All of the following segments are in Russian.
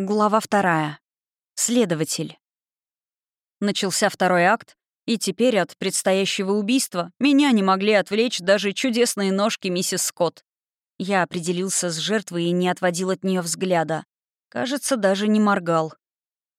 Глава вторая. Следователь. Начался второй акт, и теперь от предстоящего убийства меня не могли отвлечь даже чудесные ножки миссис Скотт. Я определился с жертвой и не отводил от нее взгляда. Кажется, даже не моргал.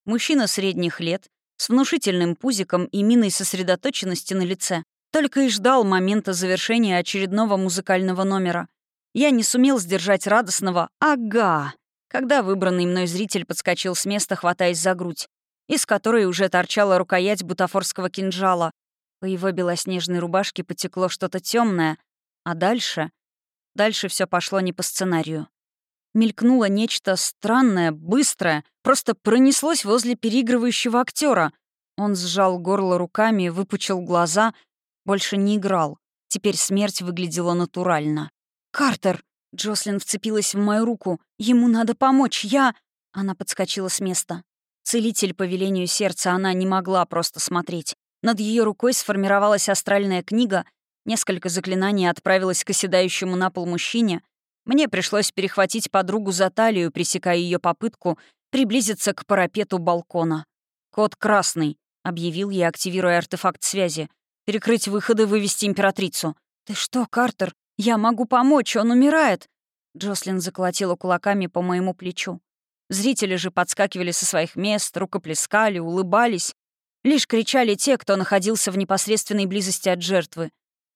Мужчина средних лет, с внушительным пузиком и миной сосредоточенности на лице, только и ждал момента завершения очередного музыкального номера. Я не сумел сдержать радостного «Ага!» Когда выбранный мной зритель подскочил с места, хватаясь за грудь, из которой уже торчала рукоять бутафорского кинжала. По его белоснежной рубашке потекло что-то темное, а дальше... Дальше все пошло не по сценарию. Мелькнуло нечто странное, быстрое, просто пронеслось возле переигрывающего актера. Он сжал горло руками, выпучил глаза, больше не играл. Теперь смерть выглядела натурально. «Картер!» Джослин вцепилась в мою руку. «Ему надо помочь, я...» Она подскочила с места. Целитель по велению сердца она не могла просто смотреть. Над ее рукой сформировалась астральная книга, несколько заклинаний отправилось к оседающему на пол мужчине. Мне пришлось перехватить подругу за талию, пресекая ее попытку приблизиться к парапету балкона. «Код красный», — объявил я, активируя артефакт связи. «Перекрыть выходы, вывести императрицу». «Ты что, Картер? «Я могу помочь, он умирает!» Джослин заколотила кулаками по моему плечу. Зрители же подскакивали со своих мест, рукоплескали, улыбались. Лишь кричали те, кто находился в непосредственной близости от жертвы.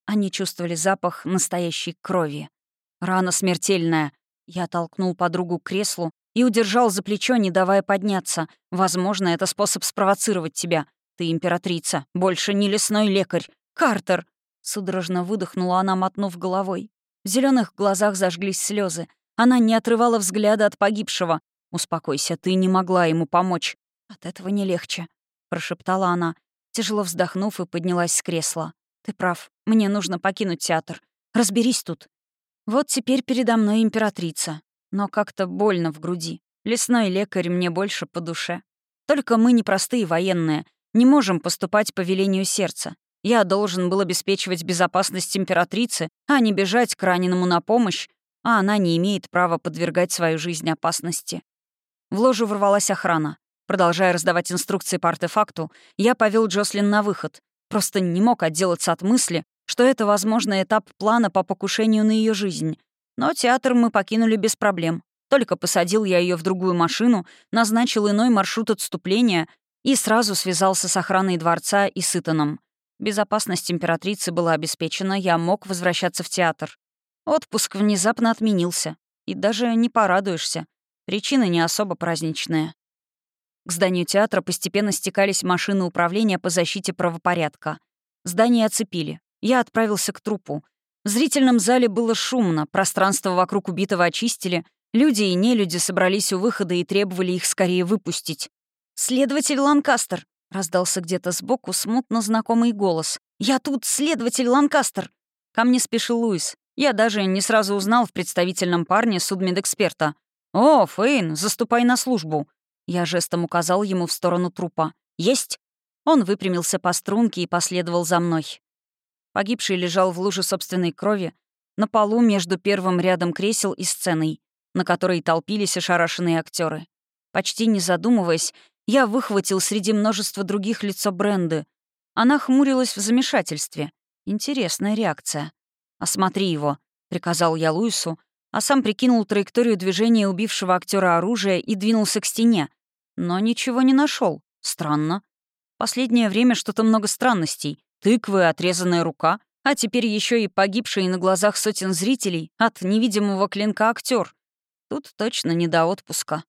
Они чувствовали запах настоящей крови. Рана смертельная. Я толкнул подругу к креслу и удержал за плечо, не давая подняться. Возможно, это способ спровоцировать тебя. Ты императрица, больше не лесной лекарь. Картер! Судорожно выдохнула она, мотнув головой. В зеленых глазах зажглись слезы. Она не отрывала взгляда от погибшего. «Успокойся, ты не могла ему помочь». «От этого не легче», — прошептала она, тяжело вздохнув и поднялась с кресла. «Ты прав, мне нужно покинуть театр. Разберись тут». Вот теперь передо мной императрица. Но как-то больно в груди. Лесной лекарь мне больше по душе. Только мы не простые военные, не можем поступать по велению сердца. Я должен был обеспечивать безопасность императрицы, а не бежать к раненому на помощь, а она не имеет права подвергать свою жизнь опасности. В ложу ворвалась охрана. Продолжая раздавать инструкции по артефакту, я повел Джослин на выход. Просто не мог отделаться от мысли, что это, возможно, этап плана по покушению на ее жизнь. Но театр мы покинули без проблем. Только посадил я ее в другую машину, назначил иной маршрут отступления и сразу связался с охраной дворца и с Итаном. Безопасность императрицы была обеспечена, я мог возвращаться в театр. Отпуск внезапно отменился. И даже не порадуешься. Причины не особо праздничные. К зданию театра постепенно стекались машины управления по защите правопорядка. Здание оцепили. Я отправился к трупу. В зрительном зале было шумно, пространство вокруг убитого очистили, люди и нелюди собрались у выхода и требовали их скорее выпустить. «Следователь Ланкастер!» Раздался где-то сбоку смутно знакомый голос. «Я тут, следователь Ланкастер!» Ко мне спешил Луис. Я даже не сразу узнал в представительном парне судмедэксперта. «О, Фейн, заступай на службу!» Я жестом указал ему в сторону трупа. «Есть!» Он выпрямился по струнке и последовал за мной. Погибший лежал в луже собственной крови на полу между первым рядом кресел и сценой, на которой толпились ошарашенные актеры. Почти не задумываясь, я выхватил среди множества других лицо Бренды. Она хмурилась в замешательстве. Интересная реакция. «Осмотри его», — приказал я Луису, а сам прикинул траекторию движения убившего актера оружия и двинулся к стене. Но ничего не нашел. Странно. Последнее время что-то много странностей. Тыквы, отрезанная рука, а теперь еще и погибший на глазах сотен зрителей от невидимого клинка актер. Тут точно не до отпуска.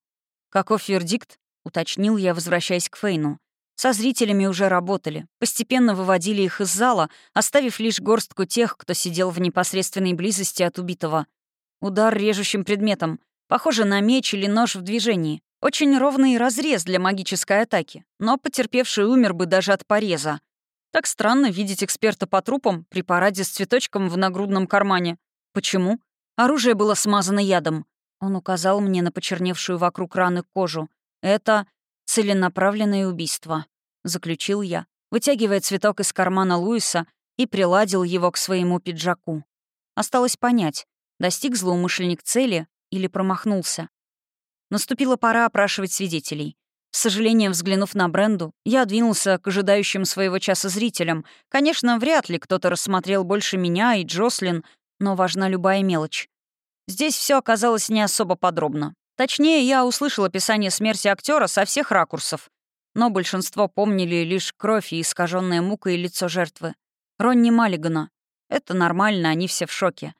Каков вердикт? — уточнил я, возвращаясь к Фейну. Со зрителями уже работали, постепенно выводили их из зала, оставив лишь горстку тех, кто сидел в непосредственной близости от убитого. Удар режущим предметом, похоже на меч или нож в движении. Очень ровный разрез для магической атаки, но потерпевший умер бы даже от пореза. Так странно видеть эксперта по трупам при параде с цветочком в нагрудном кармане. Почему? Оружие было смазано ядом. Он указал мне на почерневшую вокруг раны кожу. «Это целенаправленное убийство», — заключил я, вытягивая цветок из кармана Луиса и приладил его к своему пиджаку. Осталось понять, достиг злоумышленник цели или промахнулся. Наступила пора опрашивать свидетелей. С сожалением взглянув на Бренду, я двинулся к ожидающим своего часа зрителям. Конечно, вряд ли кто-то рассмотрел больше меня и Джослин, но важна любая мелочь. Здесь все оказалось не особо подробно. Точнее, я услышал описание смерти актера со всех ракурсов, но большинство помнили лишь кровь и искаженное мукой лицо жертвы. Ронни Маллигана. Это нормально, они все в шоке.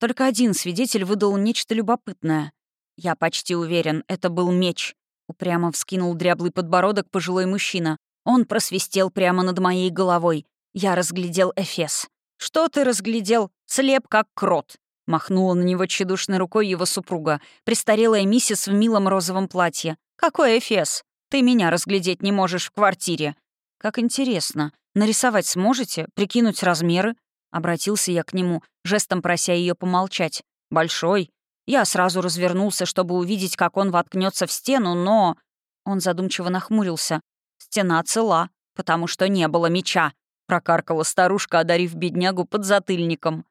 Только один свидетель выдал нечто любопытное. Я почти уверен, это был меч. Упрямо вскинул дряблый подбородок пожилой мужчина. Он просвистел прямо над моей головой. Я разглядел Эфес. «Что ты разглядел? Слеп, как крот!» Махнула на него тщедушной рукой его супруга, престарелая миссис в милом розовом платье. «Какой Эфес? Ты меня разглядеть не можешь в квартире». «Как интересно. Нарисовать сможете? Прикинуть размеры?» Обратился я к нему, жестом прося ее помолчать. «Большой». Я сразу развернулся, чтобы увидеть, как он воткнется в стену, но... Он задумчиво нахмурился. «Стена цела, потому что не было меча», — прокаркала старушка, одарив беднягу подзатыльником.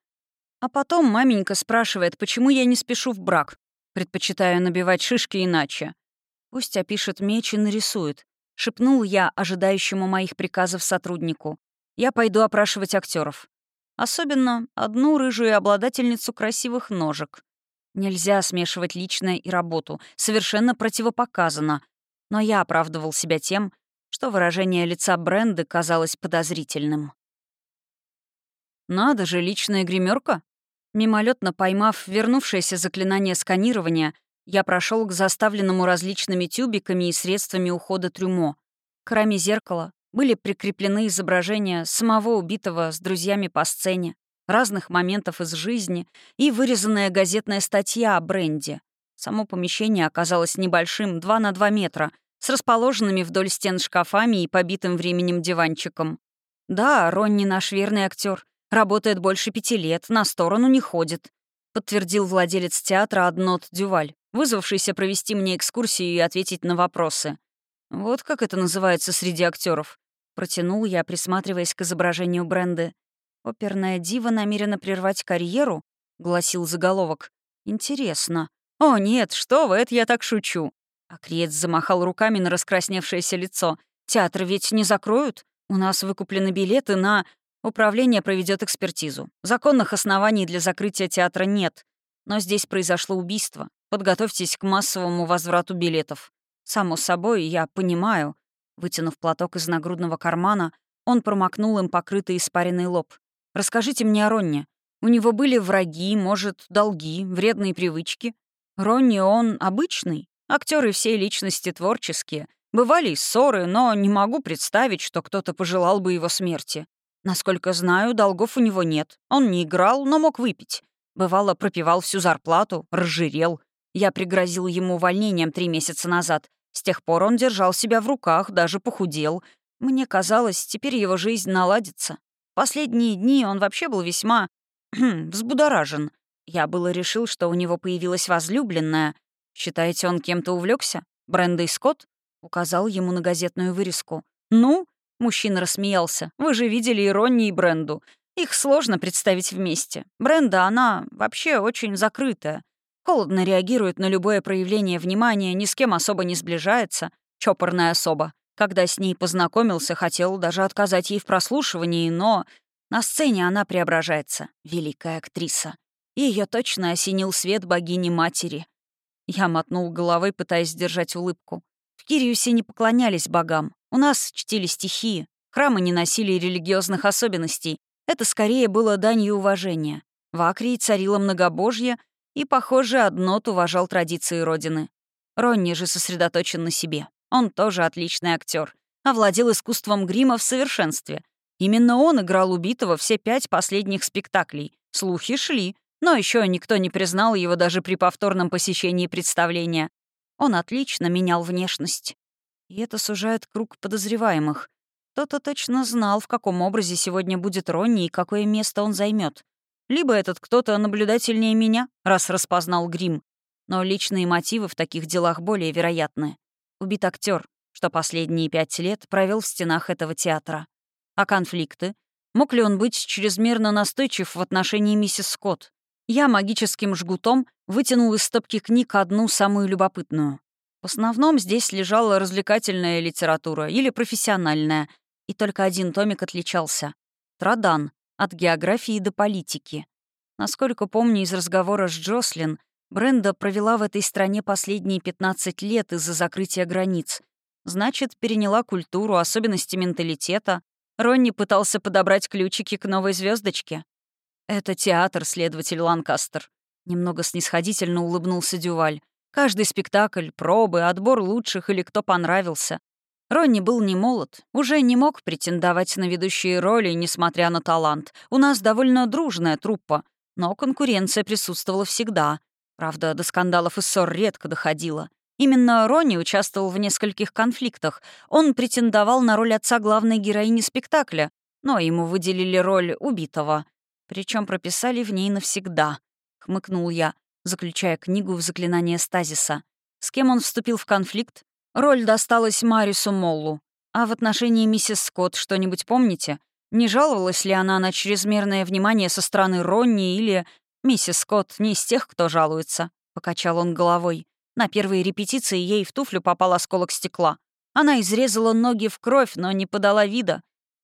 А потом маменька спрашивает, почему я не спешу в брак. Предпочитаю набивать шишки иначе. Пусть опишет меч и нарисует. Шепнул я ожидающему моих приказов сотруднику. Я пойду опрашивать актеров. Особенно одну рыжую обладательницу красивых ножек. Нельзя смешивать личное и работу. Совершенно противопоказано. Но я оправдывал себя тем, что выражение лица Бренды казалось подозрительным. «Надо же, личная гримерка. Мимолетно поймав вернувшееся заклинание сканирования, я прошел к заставленному различными тюбиками и средствами ухода трюмо. К раме зеркала были прикреплены изображения самого убитого с друзьями по сцене, разных моментов из жизни и вырезанная газетная статья о бренде. Само помещение оказалось небольшим, 2 на 2 метра, с расположенными вдоль стен шкафами и побитым временем диванчиком. Да, Ронни наш верный актер, Работает больше пяти лет, на сторону не ходит», — подтвердил владелец театра Аднот Дюваль, вызвавшийся провести мне экскурсию и ответить на вопросы. «Вот как это называется среди актеров. Протянул я, присматриваясь к изображению бренды. «Оперная дива намерена прервать карьеру?» — гласил заголовок. «Интересно». «О, нет, что вы, это я так шучу». Акриец замахал руками на раскрасневшееся лицо. «Театр ведь не закроют? У нас выкуплены билеты на...» Управление проведет экспертизу. Законных оснований для закрытия театра нет. Но здесь произошло убийство. Подготовьтесь к массовому возврату билетов. Само собой, я понимаю. Вытянув платок из нагрудного кармана, он промокнул им покрытый испаренный лоб. «Расскажите мне о Ронне. У него были враги, может, долги, вредные привычки. Ронни, он обычный. Актеры всей личности творческие. Бывали и ссоры, но не могу представить, что кто-то пожелал бы его смерти. Насколько знаю, долгов у него нет. Он не играл, но мог выпить. Бывало, пропивал всю зарплату, разжирел. Я пригрозил ему увольнением три месяца назад. С тех пор он держал себя в руках, даже похудел. Мне казалось, теперь его жизнь наладится. Последние дни он вообще был весьма... взбудоражен. Я было решил, что у него появилась возлюбленная. Считаете, он кем-то увлекся? Брендой Скотт? Указал ему на газетную вырезку. Ну, Мужчина рассмеялся. «Вы же видели Иронни и Бренду. Их сложно представить вместе. Бренда, она вообще очень закрытая. Холодно реагирует на любое проявление внимания, ни с кем особо не сближается. Чопорная особа. Когда с ней познакомился, хотел даже отказать ей в прослушивании, но на сцене она преображается. Великая актриса. Ее точно осенил свет богини-матери. Я мотнул головой, пытаясь сдержать улыбку. В Кириусе не поклонялись богам. У нас чтили стихии, храмы не носили религиозных особенностей. Это скорее было данью уважения. В Акрии царило многобожье, и, похоже, Аднот уважал традиции Родины. Ронни же сосредоточен на себе. Он тоже отличный актер, овладел искусством грима в совершенстве. Именно он играл убитого все пять последних спектаклей. Слухи шли, но еще никто не признал его даже при повторном посещении представления. Он отлично менял внешность. И это сужает круг подозреваемых. Кто-то точно знал, в каком образе сегодня будет Ронни и какое место он займет. Либо этот кто-то наблюдательнее меня, раз распознал грим. Но личные мотивы в таких делах более вероятны. Убит актер, что последние пять лет провел в стенах этого театра. А конфликты? Мог ли он быть чрезмерно настойчив в отношении миссис Скотт? Я магическим жгутом вытянул из стопки книг одну самую любопытную. В основном здесь лежала развлекательная литература или профессиональная, и только один томик отличался. Традан. От географии до политики. Насколько помню из разговора с Джослин, Бренда провела в этой стране последние 15 лет из-за закрытия границ. Значит, переняла культуру, особенности менталитета. Ронни пытался подобрать ключики к новой звездочке. «Это театр, следователь Ланкастер», — немного снисходительно улыбнулся Дюваль. «Каждый спектакль, пробы, отбор лучших или кто понравился. Ронни был не молод, уже не мог претендовать на ведущие роли, несмотря на талант. У нас довольно дружная труппа, но конкуренция присутствовала всегда. Правда, до скандалов и ссор редко доходило. Именно Ронни участвовал в нескольких конфликтах. Он претендовал на роль отца главной героини спектакля, но ему выделили роль убитого. Причем прописали в ней навсегда. Хмыкнул я, заключая книгу в заклинание стазиса. С кем он вступил в конфликт? Роль досталась Марису Моллу. А в отношении миссис Скотт что-нибудь помните? Не жаловалась ли она на чрезмерное внимание со стороны Ронни или... «Миссис Скотт не из тех, кто жалуется», — покачал он головой. На первой репетиции ей в туфлю попал осколок стекла. Она изрезала ноги в кровь, но не подала вида.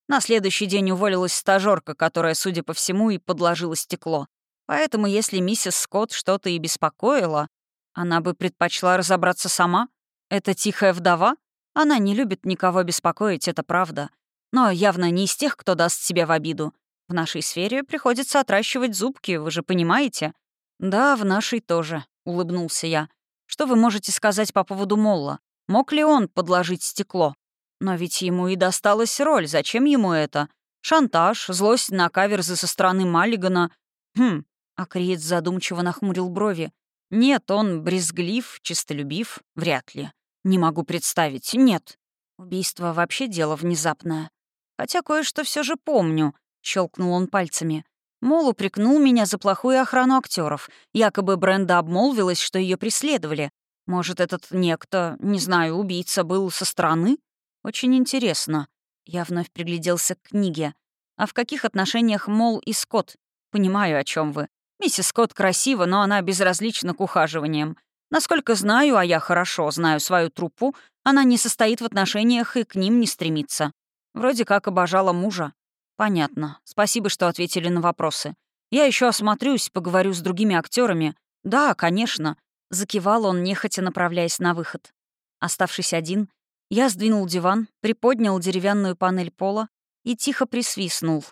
На следующий день уволилась стажёрка, которая, судя по всему, и подложила стекло. Поэтому, если миссис Скотт что-то и беспокоила, она бы предпочла разобраться сама, это тихая вдова? Она не любит никого беспокоить, это правда. Но явно не из тех, кто даст себе в обиду. В нашей сфере приходится отращивать зубки, вы же понимаете? Да, в нашей тоже, — улыбнулся я. Что вы можете сказать по поводу Молла? Мог ли он подложить стекло? Но ведь ему и досталась роль, зачем ему это? Шантаж, злость на каверзы со стороны Маллигана. Хм, а Криец задумчиво нахмурил брови. Нет, он брезглив, чистолюбив, вряд ли. Не могу представить. Нет. Убийство вообще дело внезапное. Хотя кое-что все же помню, щелкнул он пальцами. Мол упрекнул меня за плохую охрану актеров. Якобы Бренда обмолвилась, что ее преследовали. Может, этот некто, не знаю, убийца был со стороны? Очень интересно. Я вновь пригляделся к книге. А в каких отношениях Мол и Скотт? Понимаю, о чем вы. Миссис Скотт красива, но она безразлична к ухаживаниям. Насколько знаю, а я хорошо знаю свою труппу, она не состоит в отношениях и к ним не стремится. Вроде как обожала мужа. Понятно. Спасибо, что ответили на вопросы. Я еще осмотрюсь, поговорю с другими актерами. Да, конечно. Закивал он, нехотя направляясь на выход. Оставшись один, я сдвинул диван, приподнял деревянную панель пола и тихо присвистнул.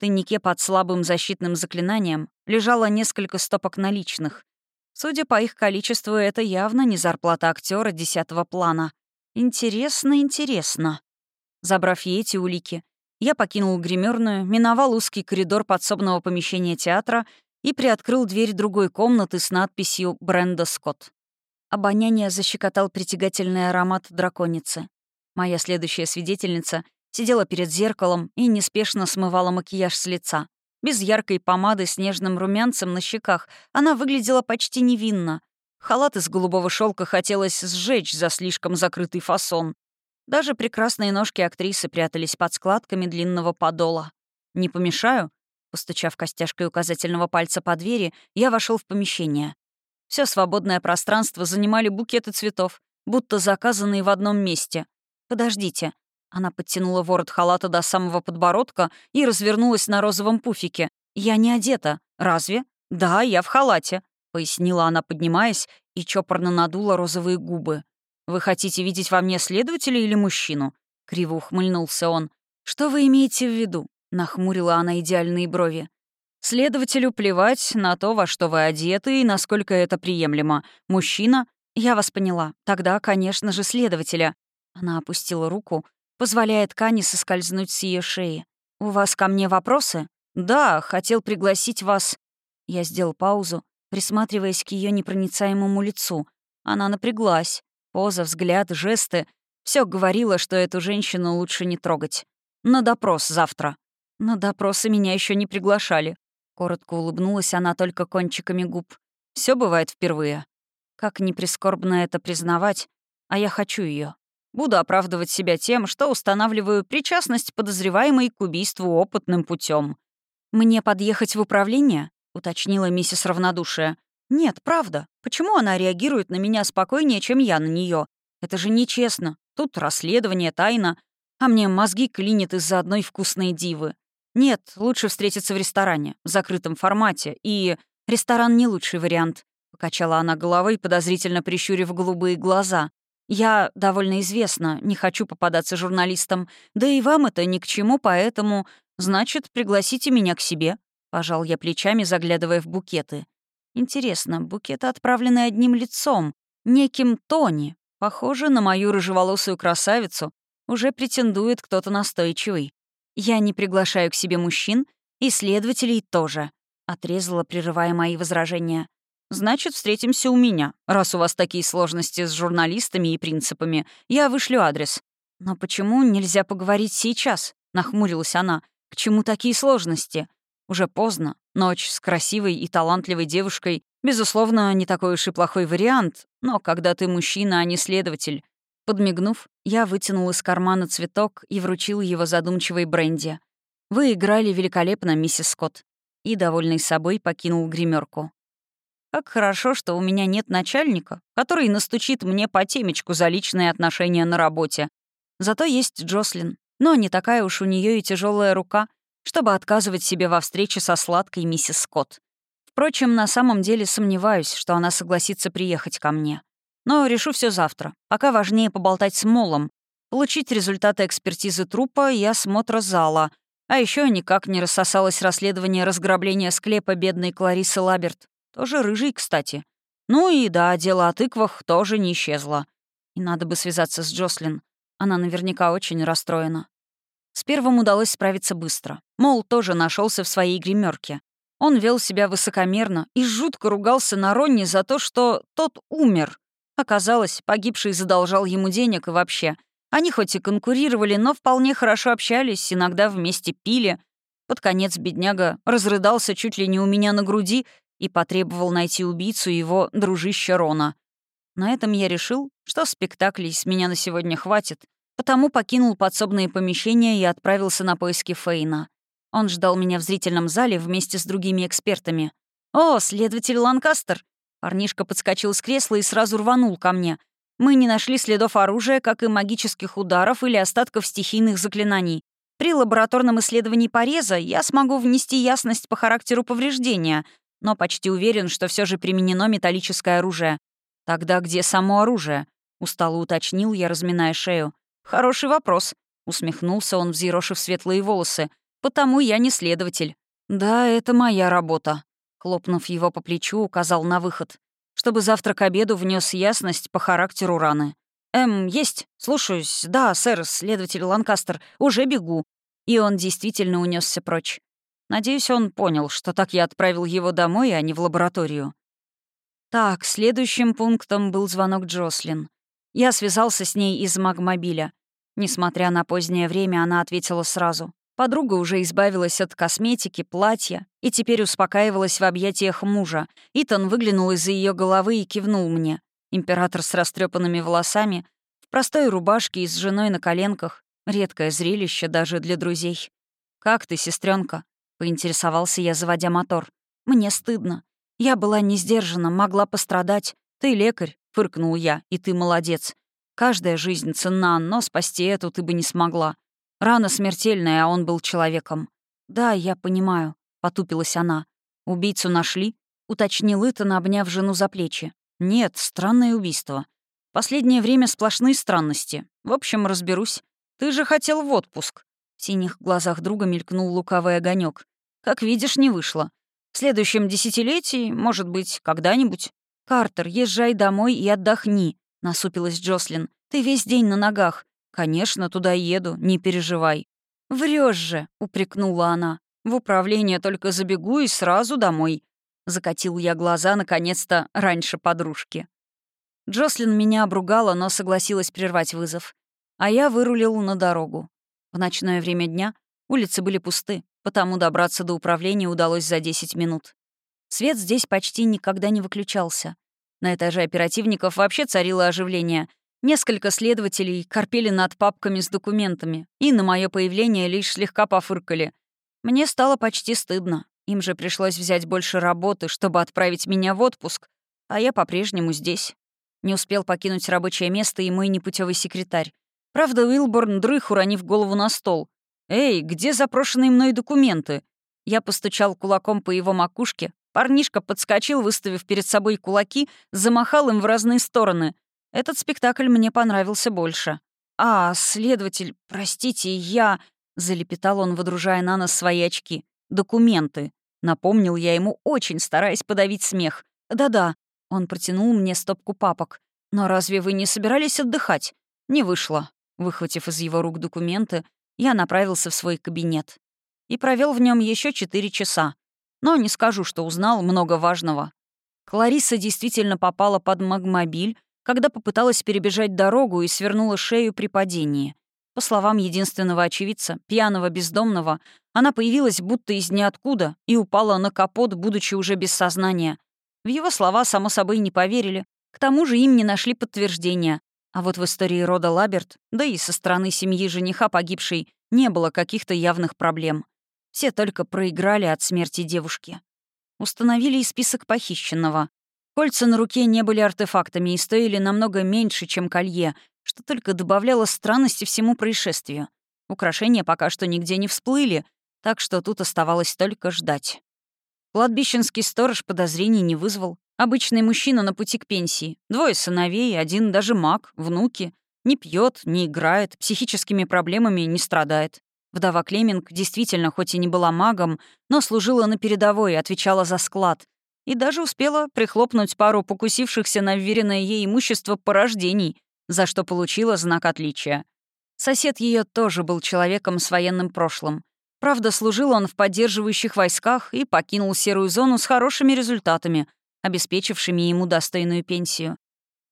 Тайнике под слабым защитным заклинанием лежало несколько стопок наличных. Судя по их количеству, это явно не зарплата актера десятого плана. Интересно, интересно. Забрав ей эти улики, я покинул гримерную, миновал узкий коридор подсобного помещения театра и приоткрыл дверь другой комнаты с надписью «Бренда Скотт». Обоняние защекотал притягательный аромат драконицы. Моя следующая свидетельница сидела перед зеркалом и неспешно смывала макияж с лица. Без яркой помады с нежным румянцем на щеках она выглядела почти невинно. Халат из голубого шелка хотелось сжечь за слишком закрытый фасон. Даже прекрасные ножки актрисы прятались под складками длинного подола. «Не помешаю?» Постучав костяшкой указательного пальца по двери, я вошел в помещение. Все свободное пространство занимали букеты цветов, будто заказанные в одном месте. «Подождите», она подтянула ворот халата до самого подбородка и развернулась на розовом пуфике. «Я не одета. Разве?» «Да, я в халате», — пояснила она, поднимаясь, и чопорно надула розовые губы. «Вы хотите видеть во мне следователя или мужчину?» — криво ухмыльнулся он. «Что вы имеете в виду?» — нахмурила она идеальные брови. «Следователю плевать на то, во что вы одеты и насколько это приемлемо. Мужчина...» «Я вас поняла. Тогда, конечно же, следователя». Она опустила руку, позволяя ткани соскользнуть с ее шеи. «У вас ко мне вопросы?» «Да, хотел пригласить вас...» Я сделал паузу, присматриваясь к ее непроницаемому лицу. Она напряглась. Поза, взгляд, жесты — все говорило, что эту женщину лучше не трогать. «На допрос завтра». «На допросы меня еще не приглашали». Коротко улыбнулась она только кончиками губ. Все бывает впервые. Как не прискорбно это признавать, а я хочу ее. Буду оправдывать себя тем, что устанавливаю причастность подозреваемой к убийству опытным путем. Мне подъехать в управление? — уточнила миссис Равнодушие. «Нет, правда. Почему она реагирует на меня спокойнее, чем я на нее? Это же нечестно. Тут расследование, тайна. А мне мозги клинит из-за одной вкусной дивы. Нет, лучше встретиться в ресторане, в закрытом формате. И ресторан не лучший вариант», — покачала она головой, подозрительно прищурив голубые глаза. «Я довольно известна, не хочу попадаться журналистам. Да и вам это ни к чему, поэтому, значит, пригласите меня к себе», — пожал я плечами, заглядывая в букеты. Интересно, букеты отправлены одним лицом, неким Тони. Похоже, на мою рыжеволосую красавицу уже претендует кто-то настойчивый. Я не приглашаю к себе мужчин, и следователей тоже, отрезала, прерывая мои возражения. Значит, встретимся у меня. Раз у вас такие сложности с журналистами и принципами, я вышлю адрес. Но почему нельзя поговорить сейчас? Нахмурилась она. К чему такие сложности? Уже поздно. Ночь с красивой и талантливой девушкой, безусловно, не такой уж и плохой вариант, но когда ты мужчина, а не следователь. Подмигнув, я вытянул из кармана цветок и вручил его задумчивой Бренди. «Вы играли великолепно, миссис Скотт». И, довольный собой, покинул гримерку. Как хорошо, что у меня нет начальника, который настучит мне по темечку за личные отношения на работе. Зато есть Джослин. Но не такая уж у нее и тяжелая рука — чтобы отказывать себе во встрече со сладкой миссис Скотт. Впрочем, на самом деле сомневаюсь, что она согласится приехать ко мне. Но решу все завтра. Пока важнее поболтать с Молом, получить результаты экспертизы трупа и осмотра зала. А еще никак не рассосалось расследование разграбления склепа бедной Кларисы Лаберт. Тоже рыжий, кстати. Ну и да, дело о тыквах тоже не исчезло. И надо бы связаться с Джослин. Она наверняка очень расстроена. С первым удалось справиться быстро. Мол, тоже нашелся в своей гримерке. Он вел себя высокомерно и жутко ругался на Ронни за то, что тот умер. Оказалось, погибший задолжал ему денег и вообще. Они хоть и конкурировали, но вполне хорошо общались, иногда вместе пили. Под конец бедняга разрыдался чуть ли не у меня на груди и потребовал найти убийцу его дружища Рона. На этом я решил, что спектаклей с меня на сегодня хватит, Потому покинул подсобные помещения и отправился на поиски Фейна. Он ждал меня в зрительном зале вместе с другими экспертами. «О, следователь Ланкастер!» Парнишка подскочил с кресла и сразу рванул ко мне. Мы не нашли следов оружия, как и магических ударов или остатков стихийных заклинаний. При лабораторном исследовании пореза я смогу внести ясность по характеру повреждения, но почти уверен, что все же применено металлическое оружие. «Тогда где само оружие?» — устало уточнил я, разминая шею. «Хороший вопрос», — усмехнулся он, взъерошив светлые волосы. «Потому я не следователь». «Да, это моя работа», — хлопнув его по плечу, указал на выход. «Чтобы завтра к обеду внес ясность по характеру раны». «Эм, есть. Слушаюсь. Да, сэр, следователь Ланкастер. Уже бегу». И он действительно унесся прочь. Надеюсь, он понял, что так я отправил его домой, а не в лабораторию. Так, следующим пунктом был звонок Джослин. Я связался с ней из магмобиля. Несмотря на позднее время, она ответила сразу. Подруга уже избавилась от косметики, платья и теперь успокаивалась в объятиях мужа. Итан выглянул из-за ее головы и кивнул мне. Император с растрепанными волосами, в простой рубашке и с женой на коленках. Редкое зрелище даже для друзей. «Как ты, сестренка? Поинтересовался я, заводя мотор. «Мне стыдно. Я была не сдержана, могла пострадать. Ты лекарь», — фыркнул я, — «и ты молодец. Каждая жизнь ценна, но спасти эту ты бы не смогла. Рана смертельная, а он был человеком. «Да, я понимаю», — потупилась она. «Убийцу нашли?» — уточнил Итан, обняв жену за плечи. «Нет, странное убийство. Последнее время сплошные странности. В общем, разберусь. Ты же хотел в отпуск». В синих глазах друга мелькнул лукавый огонек. «Как видишь, не вышло. В следующем десятилетии, может быть, когда-нибудь. Картер, езжай домой и отдохни. — насупилась Джослин. «Ты весь день на ногах. Конечно, туда еду, не переживай». Врешь же», — упрекнула она. «В управление только забегу и сразу домой». Закатил я глаза, наконец-то, раньше подружки. Джослин меня обругала, но согласилась прервать вызов. А я вырулил на дорогу. В ночное время дня улицы были пусты, потому добраться до управления удалось за 10 минут. Свет здесь почти никогда не выключался. На этаже оперативников вообще царило оживление. Несколько следователей корпели над папками с документами, и на мое появление лишь слегка пофыркали. Мне стало почти стыдно. Им же пришлось взять больше работы, чтобы отправить меня в отпуск, а я по-прежнему здесь. Не успел покинуть рабочее место и мой непутевый секретарь. Правда, Уилборн дрых, уронив голову на стол. «Эй, где запрошенные мной документы?» Я постучал кулаком по его макушке. Парнишка подскочил, выставив перед собой кулаки, замахал им в разные стороны. Этот спектакль мне понравился больше. «А, следователь, простите, я...» — залепетал он, водружая на нос свои очки. «Документы». Напомнил я ему, очень стараясь подавить смех. «Да-да». Он протянул мне стопку папок. «Но разве вы не собирались отдыхать?» «Не вышло». Выхватив из его рук документы, я направился в свой кабинет. И провел в нем еще четыре часа. Но не скажу, что узнал много важного. Клариса действительно попала под магмобиль, когда попыталась перебежать дорогу и свернула шею при падении. По словам единственного очевидца, пьяного бездомного, она появилась будто из ниоткуда и упала на капот, будучи уже без сознания. В его слова, само собой, не поверили. К тому же им не нашли подтверждения. А вот в истории рода Лаберт, да и со стороны семьи жениха погибшей, не было каких-то явных проблем. Все только проиграли от смерти девушки. Установили и список похищенного. Кольца на руке не были артефактами и стоили намного меньше, чем колье, что только добавляло странности всему происшествию. Украшения пока что нигде не всплыли, так что тут оставалось только ждать. Кладбищенский сторож подозрений не вызвал. Обычный мужчина на пути к пенсии. Двое сыновей, один даже маг, внуки. Не пьет, не играет, психическими проблемами не страдает. Вдова Клеминг действительно, хоть и не была магом, но служила на передовой и отвечала за склад. И даже успела прихлопнуть пару покусившихся на вверенное ей имущество порождений, за что получила знак отличия. Сосед ее тоже был человеком с военным прошлым. Правда, служил он в поддерживающих войсках и покинул серую зону с хорошими результатами — обеспечившими ему достойную пенсию.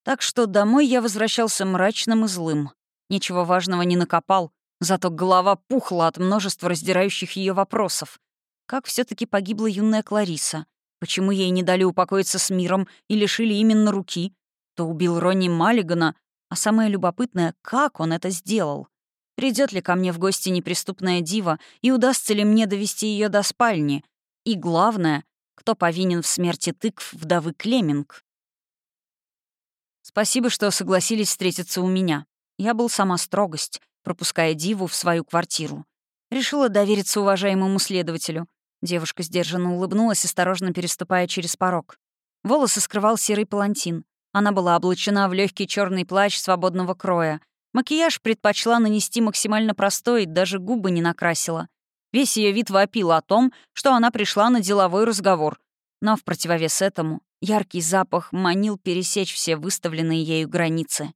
Так что домой я возвращался мрачным и злым. Ничего важного не накопал, зато голова пухла от множества раздирающих ее вопросов. Как все таки погибла юная Клариса? Почему ей не дали упокоиться с миром и лишили именно руки? То убил Ронни Маллигана, а самое любопытное, как он это сделал? Придет ли ко мне в гости неприступная дива и удастся ли мне довести ее до спальни? И главное, кто повинен в смерти тыкв вдовы Клеминг. Спасибо, что согласились встретиться у меня. Я был сама строгость, пропуская Диву в свою квартиру. Решила довериться уважаемому следователю. Девушка сдержанно улыбнулась, осторожно переступая через порог. Волосы скрывал серый палантин. Она была облачена в легкий черный плащ свободного кроя. Макияж предпочла нанести максимально простой, даже губы не накрасила. Весь ее вид вопил о том, что она пришла на деловой разговор. Но в противовес этому яркий запах манил пересечь все выставленные ею границы.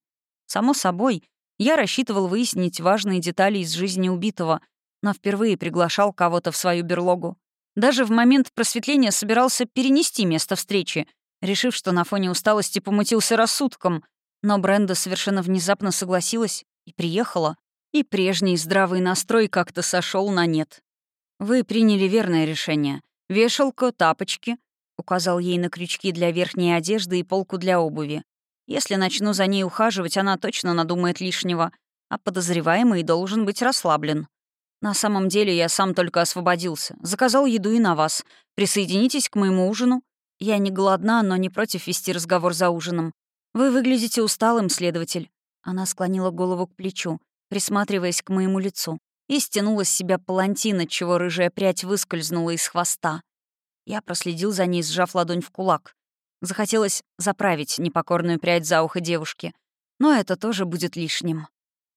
Само собой, я рассчитывал выяснить важные детали из жизни убитого, но впервые приглашал кого-то в свою берлогу. Даже в момент просветления собирался перенести место встречи, решив, что на фоне усталости помутился рассудком. Но Бренда совершенно внезапно согласилась и приехала и прежний здравый настрой как-то сошел на нет. «Вы приняли верное решение. Вешалка, тапочки», — указал ей на крючки для верхней одежды и полку для обуви. «Если начну за ней ухаживать, она точно надумает лишнего, а подозреваемый должен быть расслаблен. На самом деле я сам только освободился. Заказал еду и на вас. Присоединитесь к моему ужину. Я не голодна, но не против вести разговор за ужином. Вы выглядите усталым, следователь». Она склонила голову к плечу присматриваясь к моему лицу, и стянула с себя палантин, чего рыжая прядь выскользнула из хвоста. Я проследил за ней, сжав ладонь в кулак. Захотелось заправить непокорную прядь за ухо девушки, но это тоже будет лишним.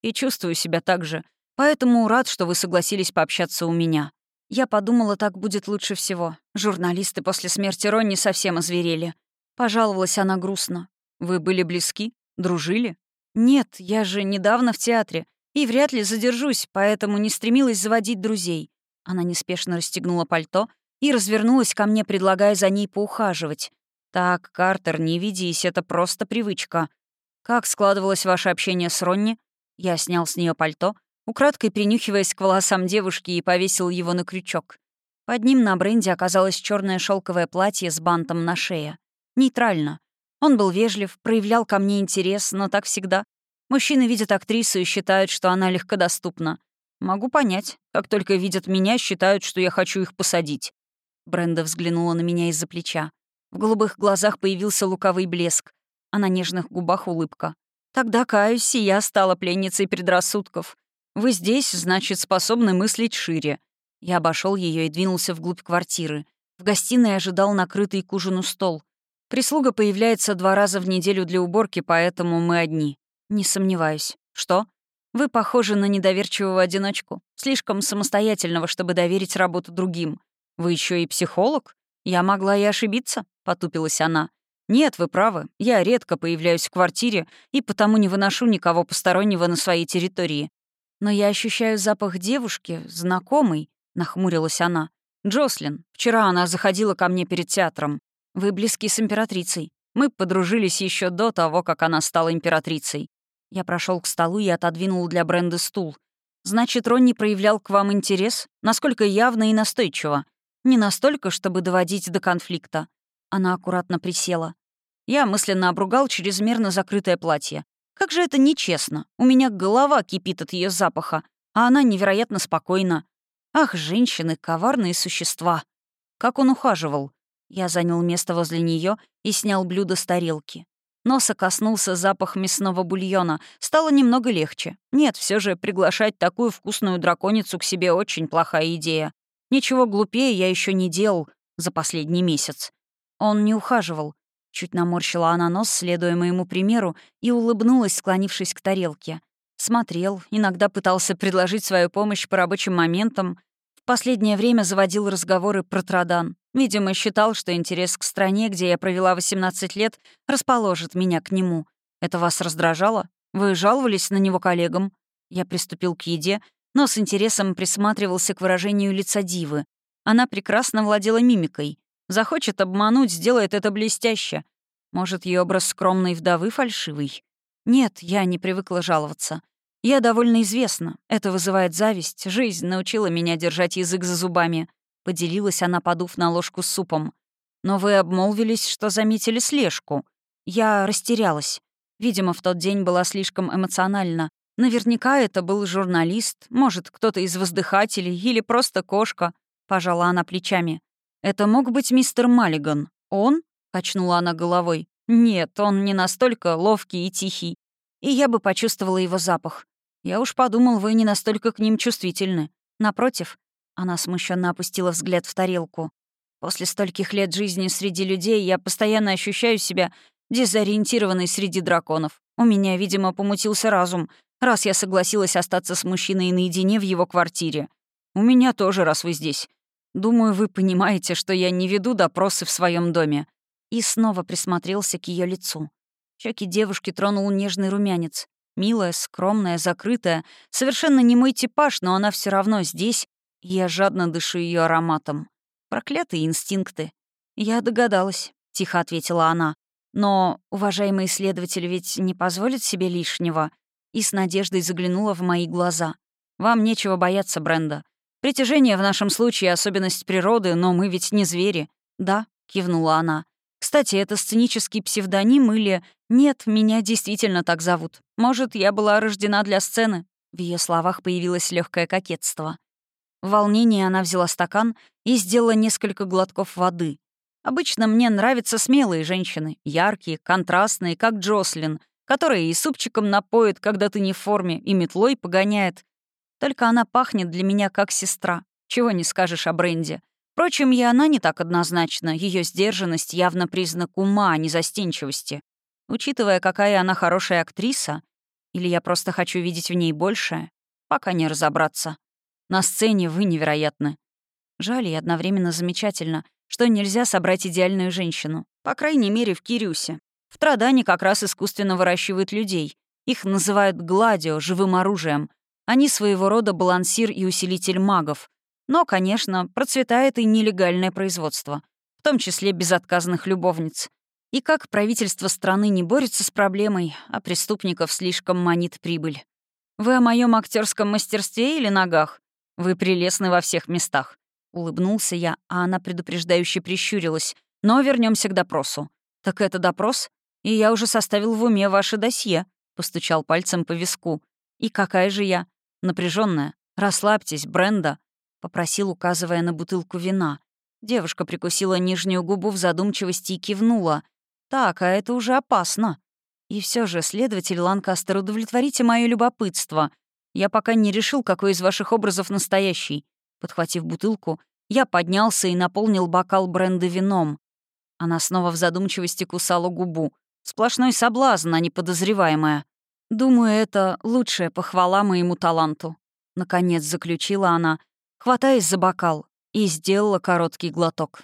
И чувствую себя так же, поэтому рад, что вы согласились пообщаться у меня. Я подумала, так будет лучше всего. Журналисты после смерти Ронни совсем озверели. Пожаловалась она грустно. «Вы были близки? Дружили?» «Нет, я же недавно в театре. И вряд ли задержусь, поэтому не стремилась заводить друзей. Она неспешно расстегнула пальто и развернулась ко мне, предлагая за ней поухаживать. «Так, Картер, не ведись, это просто привычка. Как складывалось ваше общение с Ронни?» Я снял с нее пальто, украдкой принюхиваясь к волосам девушки и повесил его на крючок. Под ним на бренде оказалось черное шелковое платье с бантом на шее. Нейтрально. Он был вежлив, проявлял ко мне интерес, но так всегда. Мужчины видят актрису и считают, что она легкодоступна. Могу понять. Как только видят меня, считают, что я хочу их посадить. Бренда взглянула на меня из-за плеча. В голубых глазах появился лукавый блеск, а на нежных губах улыбка. Тогда, каюсь, и я стала пленницей предрассудков. Вы здесь, значит, способны мыслить шире. Я обошел ее и двинулся вглубь квартиры. В гостиной ожидал накрытый к ужину стол. Прислуга появляется два раза в неделю для уборки, поэтому мы одни. Не сомневаюсь. Что? Вы похожи на недоверчивого одиночку, слишком самостоятельного, чтобы доверить работу другим. Вы еще и психолог? Я могла и ошибиться, потупилась она. Нет, вы правы. Я редко появляюсь в квартире и потому не выношу никого постороннего на своей территории. Но я ощущаю запах девушки, знакомый, нахмурилась она. Джослин. Вчера она заходила ко мне перед театром. Вы близки с императрицей. Мы подружились еще до того, как она стала императрицей. Я прошел к столу и отодвинул для Бренды стул. Значит, Ронни проявлял к вам интерес? Насколько явно и настойчиво? Не настолько, чтобы доводить до конфликта. Она аккуратно присела. Я мысленно обругал чрезмерно закрытое платье. Как же это нечестно. У меня голова кипит от ее запаха, а она невероятно спокойна. Ах, женщины, коварные существа. Как он ухаживал. Я занял место возле нее и снял блюдо с тарелки. Носа коснулся запах мясного бульона. Стало немного легче. Нет, все же приглашать такую вкусную драконицу к себе очень плохая идея. Ничего глупее я еще не делал за последний месяц. Он не ухаживал. Чуть наморщила она нос, следуя моему примеру, и улыбнулась, склонившись к тарелке. Смотрел, иногда пытался предложить свою помощь по рабочим моментам, последнее время заводил разговоры про Традан. Видимо, считал, что интерес к стране, где я провела 18 лет, расположит меня к нему. Это вас раздражало? Вы жаловались на него коллегам? Я приступил к еде, но с интересом присматривался к выражению лица Дивы. Она прекрасно владела мимикой. Захочет обмануть, сделает это блестяще. Может, ее образ скромной вдовы фальшивый? Нет, я не привыкла жаловаться. Я довольно известна. Это вызывает зависть. Жизнь научила меня держать язык за зубами. Поделилась она, подув на ложку с супом. Но вы обмолвились, что заметили слежку. Я растерялась. Видимо, в тот день была слишком эмоциональна. Наверняка это был журналист, может, кто-то из воздыхателей или просто кошка. Пожала она плечами. «Это мог быть мистер Маллиган. Он?» — качнула она головой. «Нет, он не настолько ловкий и тихий. И я бы почувствовала его запах. Я уж подумал, вы не настолько к ним чувствительны. Напротив, она смущенно опустила взгляд в тарелку. После стольких лет жизни среди людей я постоянно ощущаю себя дезориентированной среди драконов. У меня, видимо, помутился разум, раз я согласилась остаться с мужчиной наедине в его квартире. У меня тоже, раз вы здесь. Думаю, вы понимаете, что я не веду допросы в своем доме. И снова присмотрелся к ее лицу. Щеки девушки тронул нежный румянец. Милая, скромная, закрытая. Совершенно не мой типаж, но она все равно здесь, и я жадно дышу ее ароматом. Проклятые инстинкты. Я догадалась, — тихо ответила она. Но уважаемый исследователь ведь не позволит себе лишнего. И с надеждой заглянула в мои глаза. Вам нечего бояться, Бренда. Притяжение в нашем случае — особенность природы, но мы ведь не звери. Да, — кивнула она. Кстати, это сценический псевдоним или «Нет, меня действительно так зовут. Может, я была рождена для сцены». В ее словах появилось легкое кокетство. В волнении она взяла стакан и сделала несколько глотков воды. Обычно мне нравятся смелые женщины, яркие, контрастные, как Джослин, которые и супчиком напоят, когда ты не в форме, и метлой погоняет. Только она пахнет для меня как сестра. Чего не скажешь о Бренде. Впрочем, и она не так однозначна. Ее сдержанность явно признак ума, а не застенчивости. Учитывая, какая она хорошая актриса, или я просто хочу видеть в ней большее, пока не разобраться. На сцене вы невероятны. Жаль и одновременно замечательно, что нельзя собрать идеальную женщину. По крайней мере, в Кириусе. В Традане как раз искусственно выращивают людей. Их называют гладио, живым оружием. Они своего рода балансир и усилитель магов. Но, конечно, процветает и нелегальное производство, в том числе безотказных любовниц. И как правительство страны не борется с проблемой, а преступников слишком манит прибыль. Вы о моем актерском мастерстве или ногах? Вы прелестны во всех местах. Улыбнулся я, а она предупреждающе прищурилась. Но вернемся к допросу. Так это допрос? И я уже составил в уме ваше досье. Постучал пальцем по виску. И какая же я? Напряженная. Расслабьтесь, Бренда попросил, указывая на бутылку вина. Девушка прикусила нижнюю губу в задумчивости и кивнула. «Так, а это уже опасно. И все же, следователь Ланкастер, удовлетворите мое любопытство. Я пока не решил, какой из ваших образов настоящий». Подхватив бутылку, я поднялся и наполнил бокал бренда вином. Она снова в задумчивости кусала губу. Сплошной соблазн, а не подозреваемая. Думаю, это лучшая похвала моему таланту. Наконец заключила она, хватаясь за бокал, и сделала короткий глоток.